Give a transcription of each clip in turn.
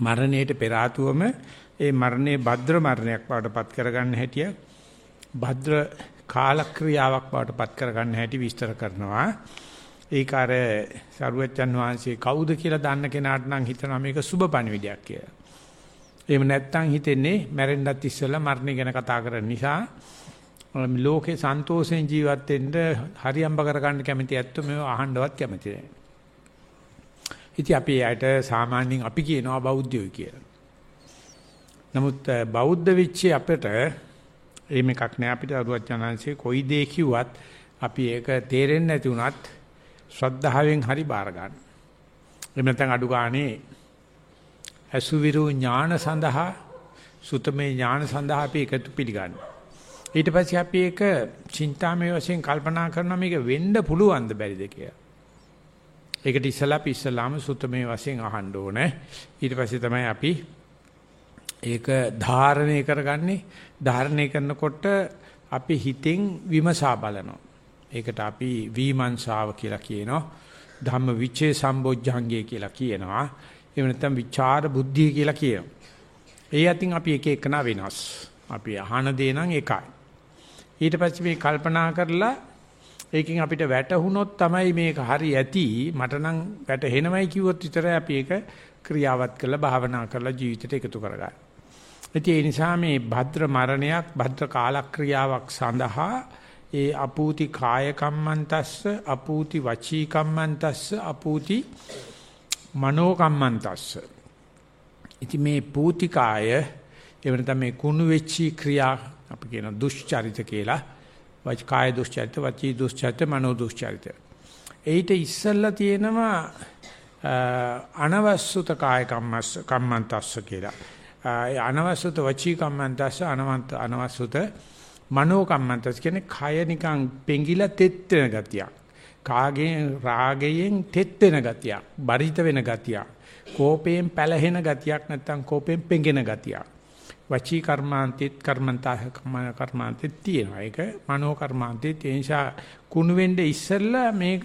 මරණයට පෙර ආතුවම ඒ මරණේ භද්‍ර මරණයක් බවටපත් කරගන්න හැටිය භද්‍ර කාලක්‍රියාවක් බවටපත් කරගන්න හැටි විස්තර කරනවා. ඒක අර සරුවච්චන් වහන්සේ කවුද කියලා දන්න කෙනාට නම් හිතනවා මේක සුබ පණිවිඩයක් කියලා. එහෙම නැත්නම් හිතෙන්නේ මැරෙන්නත් ඉස්සෙල්ලා මරණය ගැන කතා කරන නිසා ලෝකේ සන්තෝෂෙන් ජීවත් වෙන්න හරියම්බ කරගන්න කැමති ඇත්තෝ මේව අහන්නවත් කැමති නැහැ. ඉතින් අපි ඇයට සාමාන්‍යයෙන් අපි කියනවා බෞද්ධයෝ කියලා. නමුත් බෞද්ධ වෙච්ච අපිට එහෙම එකක් නෑ අපිට අරුවත් ජනංශේ කොයි දේ කිව්වත් අපි ඒක තේරෙන්නේ නැති වුණත් ශ්‍රද්ධාවෙන් හරි බාර ගන්න. එහෙම නැත්නම් අඩු ගානේ අසුවිරු ඥාන සඳහා සුතමේ ඥාන සඳහා අපි එකතු පිළිගන්නවා. ඊට පස්සේ අපි ඒක චින්තාමය වශයෙන් කල්පනා කරනවා මේක වෙන්න පුළුවන්ද බැරිද කියලා. ඒකට ඉස්සලා අපි ඉස්සලාම සුතමේ වශයෙන් අහන්න ඕනේ. ඊට පස්සේ තමයි අපි ඒක ධාරණය කරගන්නේ. ධාරණය කරනකොට අපි හිතෙන් විමසා බලනවා. ඒකට අපි විමර්ශාව කියලා කියනවා. ධම්ම විචේ සම්බොජ්ජංගය කියලා කියනවා. එහෙම නැත්නම් විචාර බුද්ධිය කියලා කියනවා. ඒ අතින් අපි එක එකන වෙනස්. අපි අහන දේ නම් එකයි. ඊට පස්සේ මේ කල්පනා කරලා ඒකෙන් අපිට වැටහුනොත් තමයි මේක හරි ඇති මට නම් වැටහෙනවයි කිව්වොත් විතරයි අපි ඒක ක්‍රියාවත් කරලා භාවනා කරලා ජීවිතයට එකතු කරගන්නේ. ඒ නිසා මේ භද්‍ර මරණයක් භද්‍ර කාලක්‍රියාවක් සඳහා ඒ අපූති කාය කම්මන්තස්ස අපූති වචී කම්මන්තස්ස අපූති මනෝ කම්මන්තස්ස ඉතින් මේ පූතිකාය එවන තමයි කුණු වෙච්චි ක්‍රියා අපි කියන දුෂ්චරිත කියලා වච කාය දුෂ්චරිත වචී දුෂ්චරිත මනෝ දුෂ්චරිත ඒිට ඉස්සල්ලා තියෙනවා අනවස්සුත කාය කම්මස්ස කම්මන්තස්ස කියලා. අනවස්සුත වචී කම්මන්තස්ස අනවන්ත අනවස්සුත මනෝ කම්මන්තස් කියන්නේ කය නිකන් පෙඟිලා තෙත් වෙන ගතියක්. කාගෙන් රාගයෙන් තෙත් වෙන ගතියක් බරිත වෙන ගතියක්. කෝපයෙන් පැලහෙන ගතියක් නැත්නම් කෝපයෙන් පෙඟෙන ගතියක්. වචී කර්මාන්තෙත් කර්මන්තා කර්මාන්තෙත් තියෙනවා. ඒක මනෝ කර්මාන්තෙත් ඒ නිසා කුණු වෙන්නේ ඉස්සෙල්ලා මේක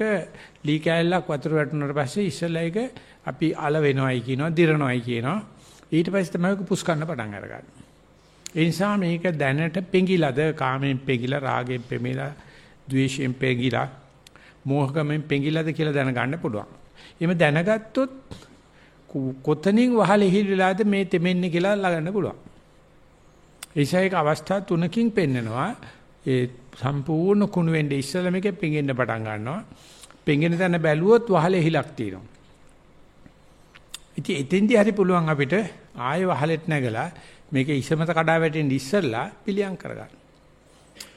ලී කෑල්ලක් වතුර වැටුණාට පස්සේ ඉස්සෙල්ලා ඒක අපි අල වෙනවයි කියනවා, දිරනවයි කියනවා. ඊට පස්සේ තමයි පුස් ගන්න පටන් අරගන්නේ. ඒ නිසා මේක දැනට පෙඟිලාද කාමයෙන් පෙඟිලා, රාගයෙන් පෙමිලා, ද්වේෂයෙන් පෙඟිලා, මෝහකමෙන් පෙඟිලාද කියලා දැනගන්න පුළුවන්. එහෙම දැනගත්තොත් කොතනින් වහලෙ හිලිලාද මේ තෙමෙන්නේ කියලා ළඟන්න පුළුවන්. ඒසයික අවස්ථා තුනකින් පෙන්නනවා ඒ සම්පූර්ණ කුණු වෙන්නේ ඉස්සෙල්ලා මේකේ පෙඟෙන්න පටන් ගන්නවා. පෙඟෙන තැන බැලුවොත් වහලේ හිලක් තියෙනවා. ඉතින් එතෙන්දී හරි පුළුවන් අපිට ආයෙ වහලෙත් නැගලා මේකේ ඉසමත කඩා වැටෙන්න ඉස්සෙල්ලා පිළියම් කරගන්න.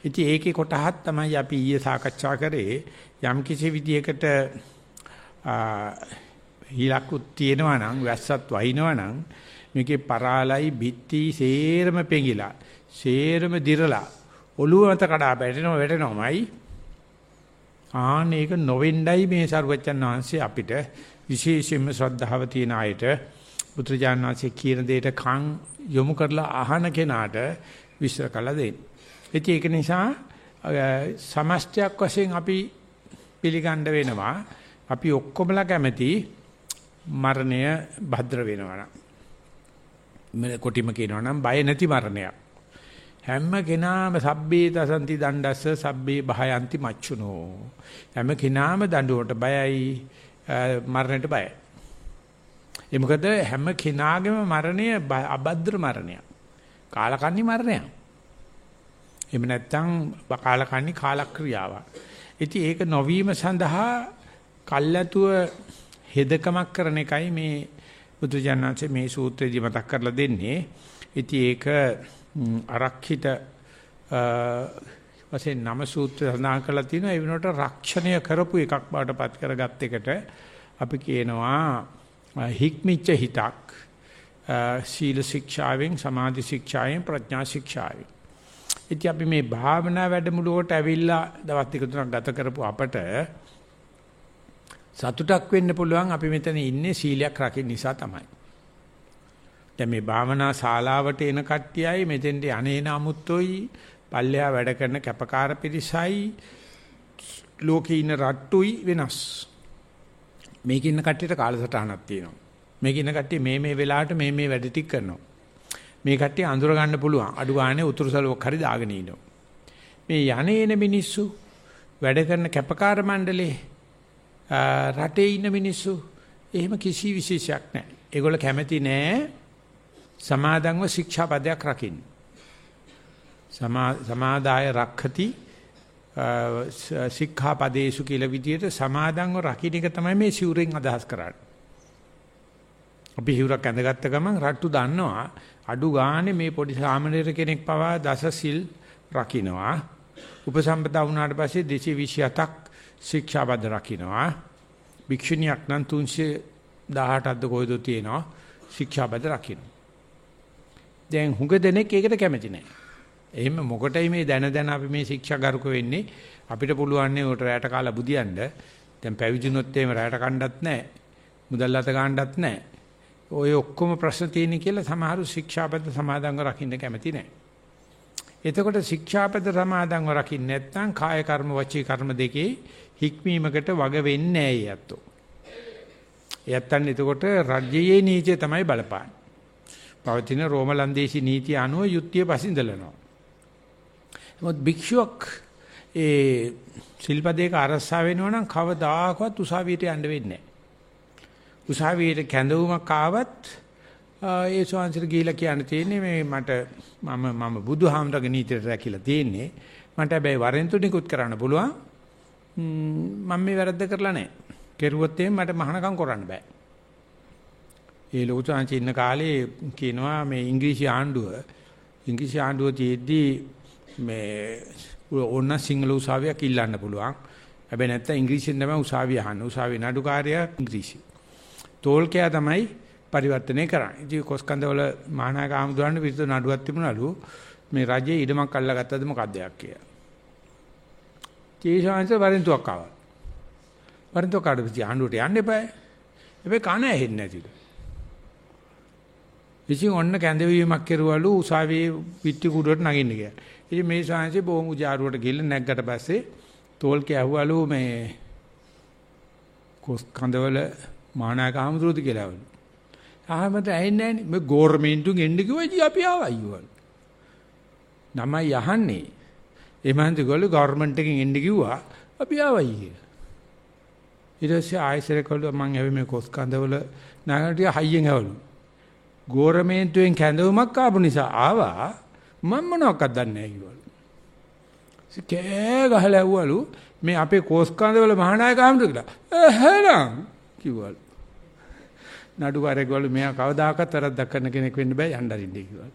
ඉතින් ඒකේ කොටහක් තමයි අපි ඊයේ සාකච්ඡා කරේ යම් කිසි විදියකට හිලකුත් තියෙනවා නම් වැස්සත් වහිනවා නම් මේකේ පරාලයි බිත්ති සේරම පෙඟිලා සේරම දිරලා ඔළුව මත කඩා වැටෙනව වැටෙනවමයි ආන ඒක නොවෙන්නයි මේ සරුවච්චන් වහන්සේ අපිට විශේෂයෙන්ම ශ්‍රද්ධාව තියෙන අයට පුත්‍රජාන වහන්සේ කියන දෙයට කන් යොමු කරලා අහන කෙනාට විශ්ල කළ දෙන්න. ඉතින් ඒක නිසා සමස්තයක් වශයෙන් අපි පිළිගන්න වෙනවා. අපි ඔක්කොමලා කැමති මරණය භද්‍ර වෙනවා නම් කොටිම කියනවා නම් බය නැති මරණයක්. හැම කෙනාම සබ්බේ තසන්ති දණ්ඩස්ස සබ්බේ භයන්ති මච්චුනෝ. හැම කෙනාම දඬුවමට බයයි මරණයට බයයි. ඒ මොකද හැම කෙනාගේම මරණය අබද්ද්‍ර මරණයක්. කාලකන්ණි මරණයක්. එහෙම නැත්නම් කාලකන්ණි කාලක්‍රියාවක්. ඉතින් ඒක නොවීම සඳහා කල්ැතුව හෙදකමක් කරන එකයි මේ බුදුජානනාංශයේ මේ සූත්‍රයේදී මතක් කරලා දෙන්නේ. ඉතින් ඒක අරක්ෂිත වශයෙන් නම සූත්‍රය සඳහන් කරලා තිනවා ඒ වෙනකොට රක්ෂණය කරපු එකක් බවට පත් කරගත් එකට අපි කියනවා හික්මිච්ච හිතක් සීල ශික්ෂාවෙන් සමාධි ශික්ෂාවෙන් ප්‍රඥා ශික්ෂාවෙන් ඉතින් අපි මේ භාවනා වැඩමුළුවට ඇවිල්ලා දවස් දෙක තුනක් ගත කරපු අපට සතුටක් වෙන්න පුළුවන් අපි මෙතන ඉන්නේ සීලයක් රකින්න නිසා තමයි. දැන් මේ භාවනා ශාලාවට එන කට්ටියයි මෙතෙන්ට අනේන අමුත්තොයි පල්ලෙහා වැඩ කරන කැපකාර පිරිසයි ලෝකේ ඉන්න රට්ටුයි වෙනස්. මේකේ ඉන්න කට්ටියට කාලසටහනක් තියෙනවා. මේ කින කට්ටිය මේ මේ වෙලාවට මේ මේ වැඩ ටික කරනවා. මේ කට්ටිය අඳුර ගන්න පුළුවන්. අඩු ගානේ උතුරුසලුවක් හරි දාගෙන ඉන්නවා. මේ යන්නේ එන මිනිස්සු වැඩ කරන කැපකාර මණ්ඩලේ රටේ ඉන්න මිනිස්සු එහෙම කිසි විශේෂයක් නැහැ. ඒගොල්ල කැමති නෑ සමාදන්ව ශික්ෂාපදයක් රකින්න. සමාදාය රක්ඛති සික්ඛාපදේසු කියලා විදියට සමාදන්ව රකින්න එක තමයි මේ සිවුරෙන් අදහස් කරන්නේ. අපි හිවුරක් ඇඳගත්ත ගමන් රට්ටු දන්නවා අඩු ගානේ මේ පොඩි සාමණේර කෙනෙක් පවා දසසිල් රකින්නවා. උපසම්පදා වුණාට පස්සේ 227ක් ශික්ෂාපද රකින්නවා. භික්ෂුණියක් නම් 318ක්ද කොයිද තියෙනවා ශික්ෂාපද රකින්න. දැන් හුඟ දෙනෙක් ඒකට කැමති නැහැ. එහෙම මොකටයි මේ දැන දැන අපි මේ ශික්ෂා ගරුක වෙන්නේ අපිට පුළුවන් නේ උට රැට කාලා බුදියන්න දැන් පැවිදිනොත් එහෙම රැට කණ්ඩත් නැහැ මුදල් අත ගන්නවත් නැහැ ඔය ඔක්කොම ප්‍රශ්න තියෙන කියලා සමහරු ශික්ෂාපද සමාදන්ව රකින්න කැමති නැහැ එතකොට ශික්ෂාපද සමාදන්ව රකින්න නැත්නම් කාය කර්ම වචී කර්ම දෙකේ හික්මීමකට වග වෙන්නේ නැහැ යැත්තෝ එයත්තන් එතකොට රජ්‍යයේ නීතිය තමයි බලපාන්නේ. පවතින රෝම ලන්දේසි නීතිය අනුව යුක්තිය පසින්දලනවා මොකද භික්ෂුවක් ඒ සිල්පදේක අරසා වෙනවා නම් කවදාකවත් උසාවියට යන්න වෙන්නේ නැහැ. උසාවියට කැඳවුමක් ආවත් ඒ ස්වාංශර ගිහිලා කියන්න තියෙන්නේ මේ මට මම මම බුදුහාමරගේ නීතියට රැකිලා තියෙන්නේ. මට හැබැයි වරෙන්තු නිකුත් කරන්න පුළුවන්. මම මේ වැරද්ද කරලා නැහැ. කෙරුවොත් එහෙම මට මහානකම් කරන්න බෑ. ඒ ලොකු ස්වාංශ ඉන්න කාලේ කියනවා මේ ඉංග්‍රීසි ආණ්ඩුව ඉංග්‍රීසි ආණ්ඩුව තියෙද්දී මේ ඕන සිංහල උසාවියක් ඉල්ලන්න පුළුවන්. හැබැයි නැත්තම් ඉංග්‍රීසියෙන් තමයි උසාවිය අහන්නේ. උසාවියේ නඩුකාරයා ඉංග්‍රීසි. තෝල්කයා තමයි පරිවර්තනය කරන්නේ. ඉතින් කොස්කන්දවල මහානායක ආමුදුරන්න විරුද්ධ නඩුවක් තිබුණලු මේ රජයේ ඉඩමක් අල්ලගත්තද මොකක්ද යක් කියලා. තීශාංශ වරින්තුවක් ආවා. වරින්තුව කාඩපිටි ආණ්ඩුවට යන්න එපා. හැබැයි කන ඇහෙන්නේ නැතිලු. ඉතින් ඔන්න කැඳවීමක් කෙරුවලු උසාවියේ පිටි කුඩුවට නගින්න කියලා. ඉතින් මේ ශාංශේ බොහොම උජාරුවට ගිහින් නැග්ගට පස්සේ තෝල් කියවලු මේ කොස් කඳවල මහානායක ආමතුරුද කියලා වළු. ආහමත ඇහෙන්නේ නැහැ මේ ගෝර්මෙන්ටුන් එන්න කිව්වා ඉතින් අපි ආවා අයියවලු. නමයි යහන්නේ. එමන්ති ගොල්ල ගවර්න්මන්ට් එකෙන් එන්න කිව්වා අපි ආවයි කියලා. ඊට පස්සේ ආයෙසර කළා මං ඇවි මේ කොස් කඳවල නාගටිය හයියෙන් ඇවලු. ගෝරමේන්තුවෙන් කැඳවුමක් ආපු නිසා ආවා මම මොනවක්වත් දන්නේ නැහැ කිව්වලු. කෑ ගහලා ඇව්වලු මේ අපේ කෝස්කන්දවල මහානායක ආමතු කියලා. එහෙනම් කිව්වලු. නඩුකාරයෙක් වළු මෙයා කවදාකවත් වැරද්දක් කරන කෙනෙක් වෙන්න බෑ යන්න අරින්නේ කිව්වලු.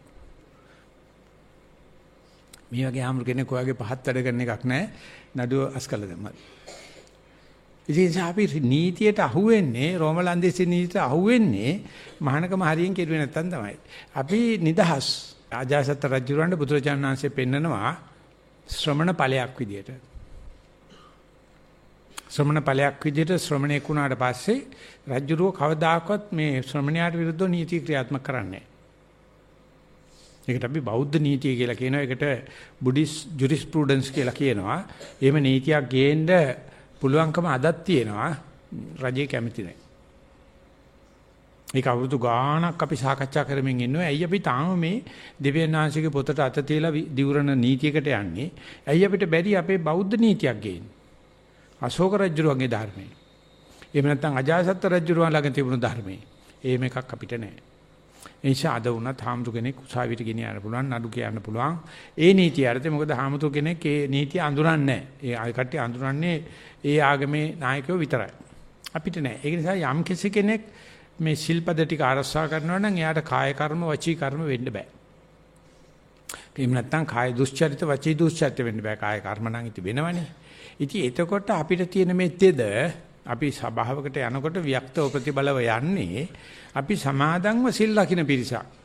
මේ වගේ ආමරු කෙනෙක් ඔයගේ පහත් වැඩ කරන එකක් නැහැ. නඩුව අස්කල දැම්මා. ඉතින් අපි නීතියට අහුවෙන්නේ රෝමලන්දේසි නීතියට අහුවෙන්නේ මහානකම හරියෙන් කෙරුවේ නැත්තම් තමයි. අපි නිදහස් ආජාසත් රජුරන්ට බුදුරජාණන් වහන්සේ පෙන්නනවා ශ්‍රමණ ඵලයක් විදියට. ශ්‍රමණ ඵලයක් විදියට ශ්‍රමණේක් වුණාට පස්සේ රජුරෝ කවදාකවත් මේ ශ්‍රමණයාට විරුද්ධව නීති ක්‍රියාත්මක කරන්නේ ඒකට අපි බෞද්ධ නීතිය කියලා කියනවා. ඒකට බුද්දිස් ජුරිස්ප්‍රුඩන්ස් කියලා කියනවා. එහෙම නීතියක් ගේන්න පුළුවන්කම අදක් තියෙනවා රජේ කැමති නැහැ. ඒක අවුරුදු ගාණක් අපි සාකච්ඡා කරමින් ඉන්නවා. ඇයි අපි තාම මේ දෙවියන්ාංශික පොතට අත තියලා දිවුරන නීතියකට යන්නේ? ඇයි අපිට බැරි අපේ බෞද්ධ නීතියක් ගේන්න? අශෝක රජුගේ ධර්මයේ. එහෙම නැත්නම් අජාසත් රජුරුවන් ළඟ තිබුණු ධර්මයේ. එහෙම එකක් අපිට නැහැ. ඒ නිසා අද වුණත් හාමුදුර කෙනෙක් උසාවියට ගෙන යන්න පුළුවන් නඩු කියන්න පුළුවන්. ඒ නීතිය අරතේ මොකද හාමුදුර කෙනෙක් ඒ නීතිය අඳුරන්නේ නැහැ. ඒ අය කට්ටිය අඳුරන්නේ ඒ ආගමේ නායකයෝ විතරයි. අපිට නෑ. ඒ නිසා යම් කිසි කෙනෙක් මේ ශිල්පද ටික ආරක්ෂා කරනවා නම් එයාට කාය කර්ම වචී කර්ම වෙන්න බෑ. එහෙම නැත්නම් කාය දුස්චරිත වචී දුස්චරිත වෙන්න බෑ. කාය කර්ම නම් ඉති වෙනවනේ. ඉතින් එතකොට අපිට තියෙන මේ තෙද අපි සභාවකට යනකොට වික්තව ප්‍රතිබලව යන්නේ අපි සමාදන්ව සිල් ලකින පිරිසක්.